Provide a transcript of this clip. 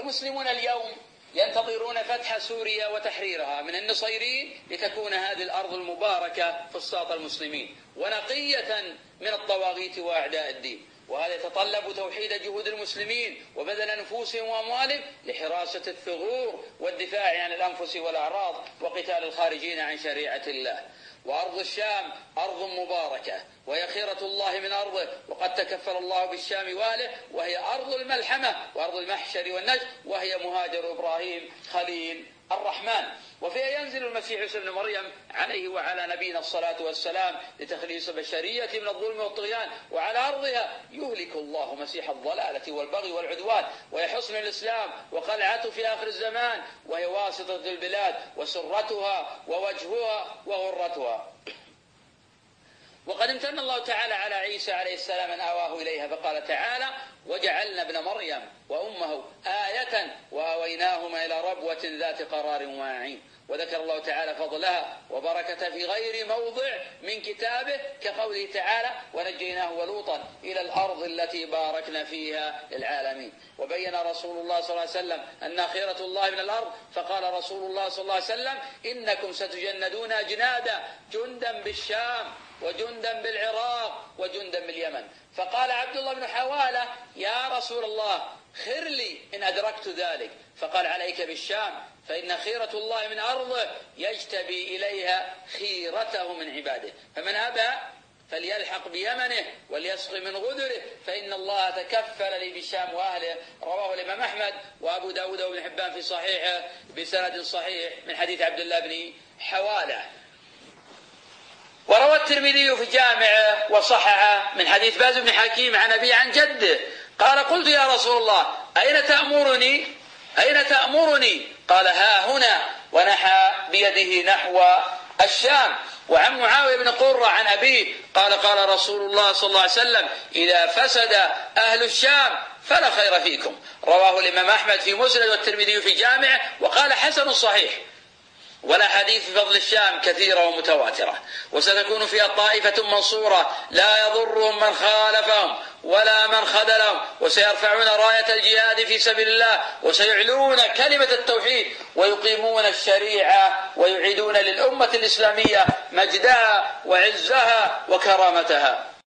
والمسلمون اليوم ينتظرون فتح سوريا وتحريرها. من النصيرين لتكون هذه الأرض المباركة فسطاط المسلمين. ونقية من الطواغيت وأعداء الدين. وهذا يتطلب توحيد جهود المسلمين وبذل انفسهم وأموالهم لحراسة الثغور والدفاع عن الأنفس والأعراض وقتال الخارجين عن شريعة الله. وأرض الشام أرض مباركة وهي خيرة الله من أرضه وقد تكفل الله بالشام واله وهي أرض الملحمة وأرض المحشر والنجد وهي مهاجر إبراهيم خليل الرحمن. وفيها ينزل المسيح ابن مريم عليه وعلى نبينا الصلاة والسلام لتخليص بشرية من الظلم والطغيان وعلى أرضها يهلك الله مسيح الضلالة والبغي والعدوان ويحصن الإسلام وقلعته في آخر الزمان وهي واسطة البلاد وسرتها ووجهها وغرتها. وقد امتن الله تعالى على عيسى عليه السلام ان آواه إليها فقال تعالى وجعلنا ابن مريم وأمه آية وأويناهما إلى ربوة ذات قرار واعين وذكر الله تعالى فضلها وبركة في غير موضع من كتابه كقوله تعالى ونجيناه ولوطا إلى الأرض التي باركنا فيها للعالمين وبين رسول الله صلى الله عليه وسلم أن خيرة الله من الأرض فقال رسول الله صلى الله عليه وسلم إنكم ستجندون أجنادا جندا بالشام وجندا بالعراق وجندا باليمن فقال عبد الله بن حوالة يا رسول الله خر لي إن أدركت ذلك. فقال عليك بالشام فإن خيرة الله من أرضه يجتبي إليها خيرته من عباده. فمن أبى فليلحق بيمنه وليسقي من غدره فإن الله تكفل لي بالشام وأهله. رواه الإمام أحمد وأبو داود وابن حبان في صحيحه بسند صحيح من حديث عبد الله بن حوالة. وروى الترمذي في جامعه وصححه من حديث باز بن حكيم عن أبي عن جده. قال قلت يا رسول الله أين تأمرني؟ أين تأمرني؟ قال ها هنا ونحى بيده نحو الشام. وعن معاوية بن قرة عن أبيه قال قال رسول الله صلى الله عليه وسلم إذا فسد أهل الشام فلا خير فيكم. رواه الإمام أحمد في مسند والترمذي في جامعه وقال حسن صحيح. والأحاديث في فضل الشام كثيرة ومتواترة. وستكون فيها طائفة منصورة لا يضرهم من خالفهم ولا من خذلهم وسيرفعون راية الجهاد في سبيل الله وسيعلون كلمة التوحيد ويقيمون الشريعة ويعيدون للأمة الإسلامية مجدها وعزها وكرامتها.